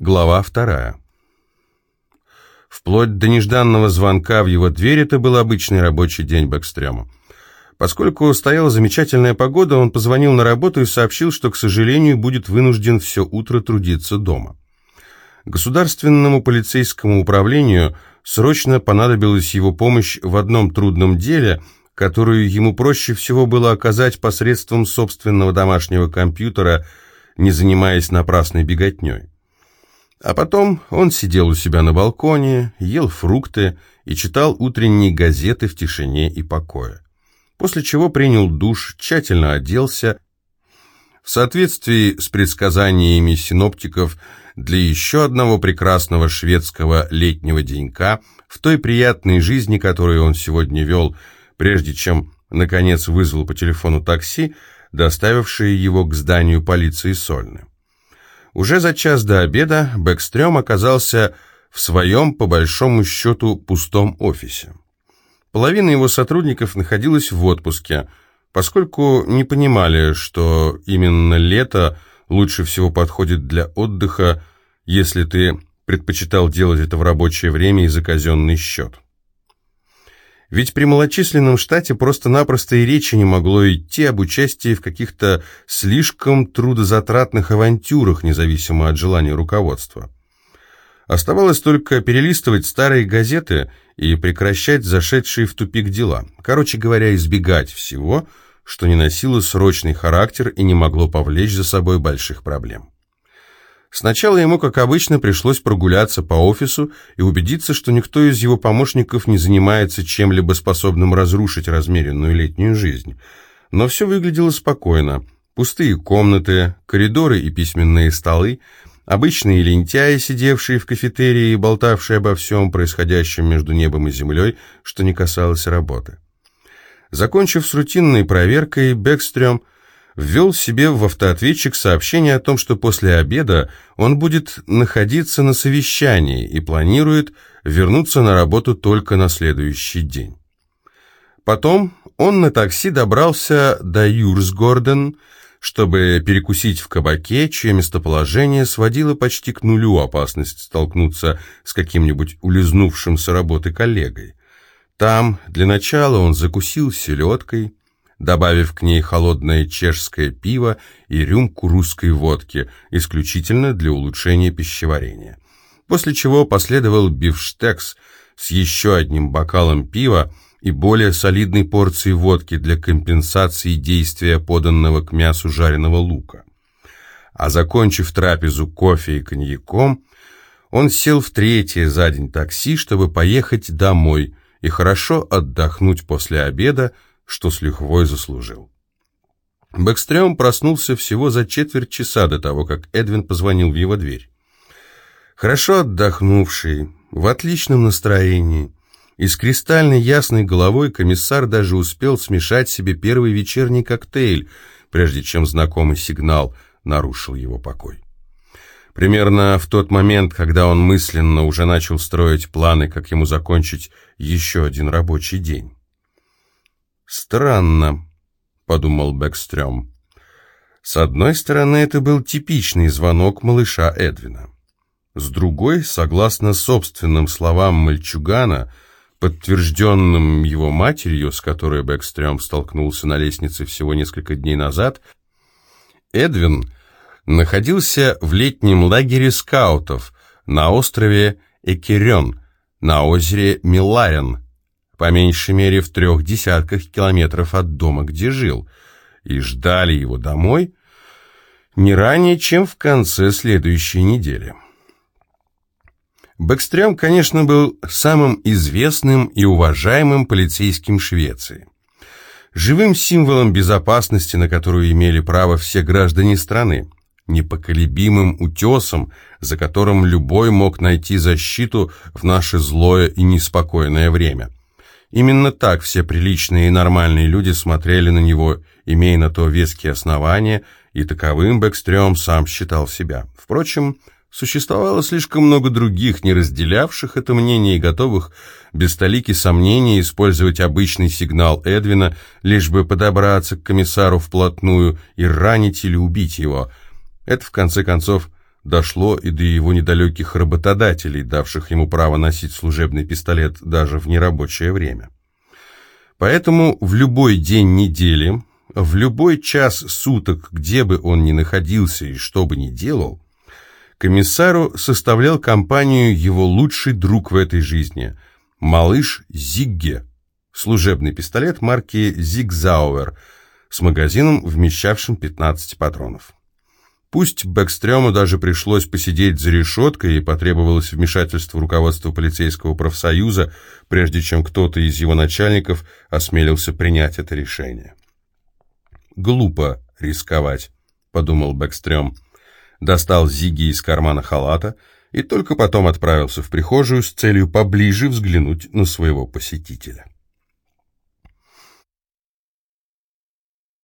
Глава вторая. Вплоть до нежданного звонка в его дверь это был обычный рабочий день Бэкстрема. Поскольку стояла замечательная погода, он позвонил на работу и сообщил, что, к сожалению, будет вынужден все утро трудиться дома. Государственному полицейскому управлению срочно понадобилась его помощь в одном трудном деле, которую ему проще всего было оказать посредством собственного домашнего компьютера, не занимаясь напрасной беготней. А потом он сидел у себя на балконе, ел фрукты и читал утренние газеты в тишине и покое. После чего принял душ, тщательно оделся. В соответствии с предсказаниями синоптиков для еще одного прекрасного шведского летнего денька в той приятной жизни, которую он сегодня вел, прежде чем, наконец, вызвал по телефону такси, доставившее его к зданию полиции Сольны. Уже за час до обеда Бэкстрём оказался в своем, по большому счету, пустом офисе. Половина его сотрудников находилась в отпуске, поскольку не понимали, что именно лето лучше всего подходит для отдыха, если ты предпочитал делать это в рабочее время и за казенный счет. Ведь при малочисленном штате просто-напросто и речи не могло идти об участии в каких-то слишком трудозатратных авантюрах, независимо от желания руководства. Оставалось только перелистывать старые газеты и прекращать зашедшие в тупик дела. Короче говоря, избегать всего, что не носило срочный характер и не могло повлечь за собой больших проблем. Сначала ему, как обычно, пришлось прогуляться по офису и убедиться, что никто из его помощников не занимается чем-либо способным разрушить размеренную летнюю жизнь. Но все выглядело спокойно. Пустые комнаты, коридоры и письменные столы, обычные лентяи, сидевшие в кафетерии и болтавшие обо всем происходящем между небом и землей, что не касалось работы. Закончив с рутинной проверкой, Бэкстрём – ввел себе в автоответчик сообщение о том, что после обеда он будет находиться на совещании и планирует вернуться на работу только на следующий день. Потом он на такси добрался до Юрсгорден, чтобы перекусить в кабаке, чье местоположение сводило почти к нулю опасность столкнуться с каким-нибудь улизнувшим с работы коллегой. Там для начала он закусил селедкой, добавив к ней холодное чешское пиво и рюмку русской водки, исключительно для улучшения пищеварения. После чего последовал бифштекс с еще одним бокалом пива и более солидной порцией водки для компенсации действия поданного к мясу жареного лука. А закончив трапезу кофе и коньяком, он сел в третье за день такси, чтобы поехать домой и хорошо отдохнуть после обеда, что с лихвой заслужил. Бэкстрём проснулся всего за четверть часа до того, как Эдвин позвонил в его дверь. Хорошо отдохнувший, в отличном настроении и с кристально ясной головой комиссар даже успел смешать себе первый вечерний коктейль, прежде чем знакомый сигнал нарушил его покой. Примерно в тот момент, когда он мысленно уже начал строить планы, как ему закончить еще один рабочий день. «Странно», — подумал Бэкстрём. С одной стороны, это был типичный звонок малыша Эдвина. С другой, согласно собственным словам мальчугана, подтвержденным его матерью, с которой Бэкстрём столкнулся на лестнице всего несколько дней назад, Эдвин находился в летнем лагере скаутов на острове Экерен, на озере Миларен, по меньшей мере в трех десятках километров от дома, где жил, и ждали его домой не ранее, чем в конце следующей недели. Бэкстрём, конечно, был самым известным и уважаемым полицейским Швеции. Живым символом безопасности, на которую имели право все граждане страны. Непоколебимым утесом, за которым любой мог найти защиту в наше злое и неспокойное время. Именно так все приличные и нормальные люди смотрели на него, имея на то веские основания, и таковым Бэкстрём сам считал себя. Впрочем, существовало слишком много других, не разделявших это мнение и готовых без столики сомнений использовать обычный сигнал Эдвина, лишь бы подобраться к комиссару вплотную и ранить или убить его. Это, в конце концов, дошло и до его недалеких работодателей, давших ему право носить служебный пистолет даже в нерабочее время. Поэтому в любой день недели, в любой час суток, где бы он ни находился и что бы ни делал, комиссару составлял компанию его лучший друг в этой жизни – малыш Зигге, служебный пистолет марки «Зигзауэр» с магазином, вмещавшим 15 патронов. Пусть Бэкстрёму даже пришлось посидеть за решеткой и потребовалось вмешательство руководства полицейского профсоюза, прежде чем кто-то из его начальников осмелился принять это решение. «Глупо рисковать», — подумал Бэкстрём. Достал Зиги из кармана халата и только потом отправился в прихожую с целью поближе взглянуть на своего посетителя.